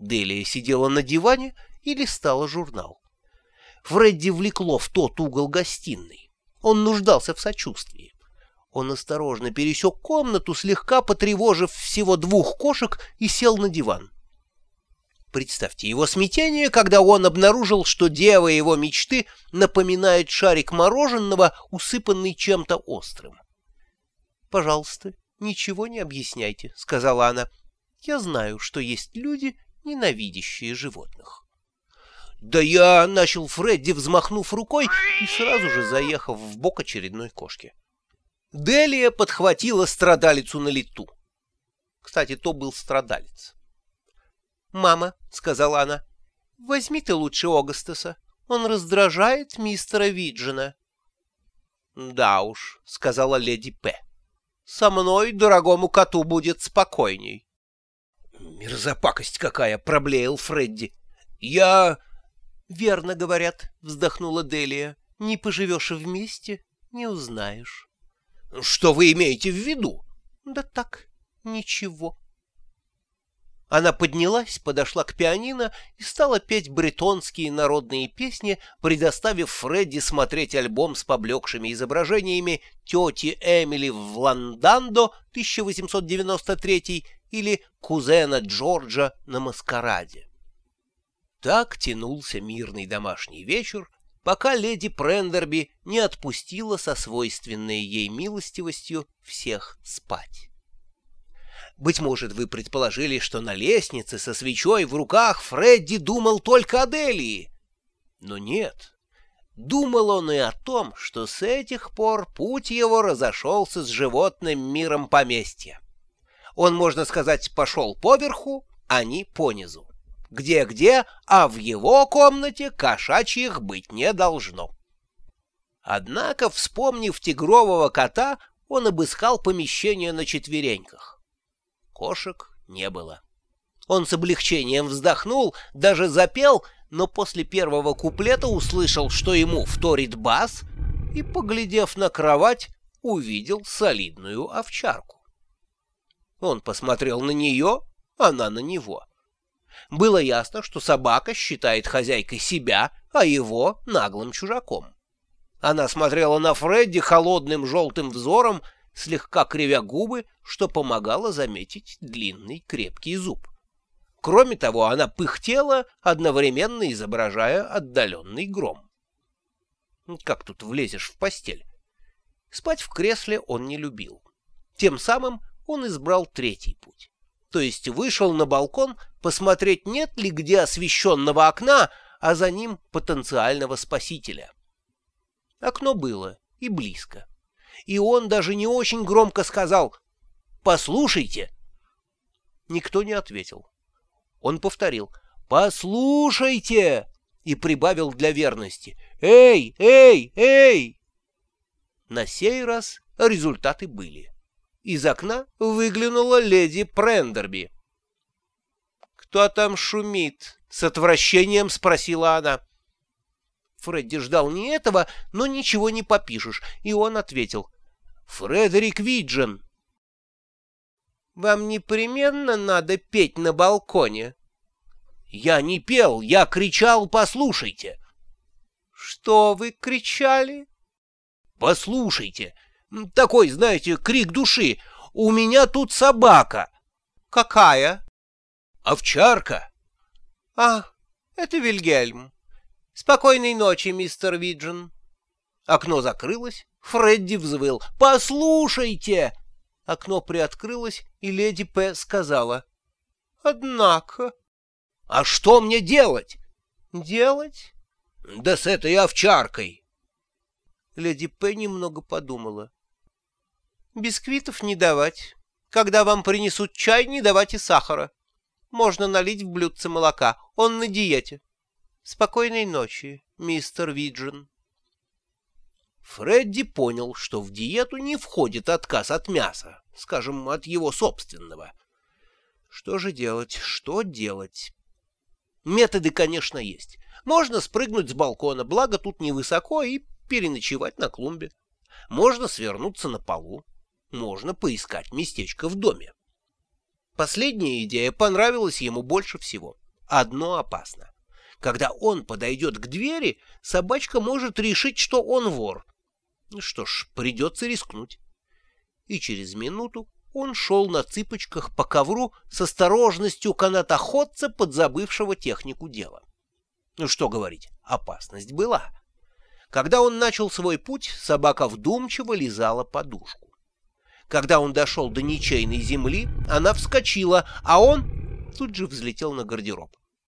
Делия сидела на диване и листала журнал. Фредди влекло в тот угол гостиной. Он нуждался в сочувствии. Он осторожно пересек комнату, слегка потревожив всего двух кошек, и сел на диван. Представьте его смятение, когда он обнаружил, что дева его мечты напоминает шарик мороженого, усыпанный чем-то острым. «Пожалуйста, ничего не объясняйте», — сказала она. «Я знаю, что есть люди, ненавидящие животных». «Да я...» — начал Фредди, взмахнув рукой и сразу же заехав в бок очередной кошки. Делия подхватила страдалицу на лету. Кстати, то был страдалец. «Мама», — сказала она, — «возьми ты лучше Огастаса. Он раздражает мистера Виджина». «Да уж», — сказала леди П. «Со мной дорогому коту будет спокойней». «Мерзопакость какая!» — проблеял Фредди. «Я...» «Верно говорят», — вздохнула Делия. «Не поживешь вместе, не узнаешь». «Что вы имеете в виду?» «Да так, ничего». Она поднялась, подошла к пианино и стала петь бретонские народные песни, предоставив Фредди смотреть альбом с поблекшими изображениями тети Эмили в Ландандо 1893 или кузена Джорджа на маскараде. Так тянулся мирный домашний вечер, пока леди Прендерби не отпустила со свойственной ей милостивостью всех спать. Быть может, вы предположили, что на лестнице со свечой в руках Фредди думал только о Делии. Но нет. Думал он и о том, что с этих пор путь его разошелся с животным миром поместья. Он, можно сказать, пошел поверху, а не понизу. Где-где, а в его комнате кошачьих быть не должно. Однако, вспомнив тигрового кота, он обыскал помещение на четвереньках. Кошек не было. Он с облегчением вздохнул, даже запел, но после первого куплета услышал, что ему вторит бас, и, поглядев на кровать, увидел солидную овчарку. Он посмотрел на нее, она на него. Было ясно, что собака считает хозяйкой себя, а его наглым чужаком. Она смотрела на Фредди холодным желтым взором слегка кривя губы, что помогало заметить длинный крепкий зуб. Кроме того, она пыхтела, одновременно изображая отдаленный гром. Как тут влезешь в постель? Спать в кресле он не любил. Тем самым он избрал третий путь. То есть вышел на балкон посмотреть, нет ли где освещенного окна, а за ним потенциального спасителя. Окно было и близко и он даже не очень громко сказал «Послушайте». Никто не ответил. Он повторил «Послушайте!» и прибавил для верности «Эй, эй, эй!». На сей раз результаты были. Из окна выглянула леди Прендерби. «Кто там шумит?» — с отвращением спросила она. Фредди ждал не этого, но ничего не попишешь, и он ответил. «Фредерик Виджин». «Вам непременно надо петь на балконе?» «Я не пел, я кричал, послушайте». «Что вы кричали?» «Послушайте. Такой, знаете, крик души. У меня тут собака». «Какая?» «Овчарка». «А, это Вильгельм». «Спокойной ночи, мистер Виджин». Окно закрылось, Фредди взвыл. «Послушайте!» Окно приоткрылось, и леди П. сказала. «Однако...» «А что мне делать?» «Делать?» «Да с этой овчаркой!» Леди П. немного подумала. «Бисквитов не давать. Когда вам принесут чай, не давать и сахара. Можно налить в блюдце молока. Он на диете. Спокойной ночи, мистер Виджин». Фредди понял, что в диету не входит отказ от мяса, скажем, от его собственного. Что же делать, что делать? Методы, конечно, есть. Можно спрыгнуть с балкона, благо тут невысоко, и переночевать на клумбе. Можно свернуться на полу. Можно поискать местечко в доме. Последняя идея понравилась ему больше всего. Одно опасно. Когда он подойдет к двери, собачка может решить, что он вор. Что ж, придется рискнуть. И через минуту он шел на цыпочках по ковру с осторожностью канатоходца, подзабывшего технику дела. Ну что говорить, опасность была. Когда он начал свой путь, собака вдумчиво лизала подушку. Когда он дошел до ничейной земли, она вскочила, а он тут же взлетел на гардероб.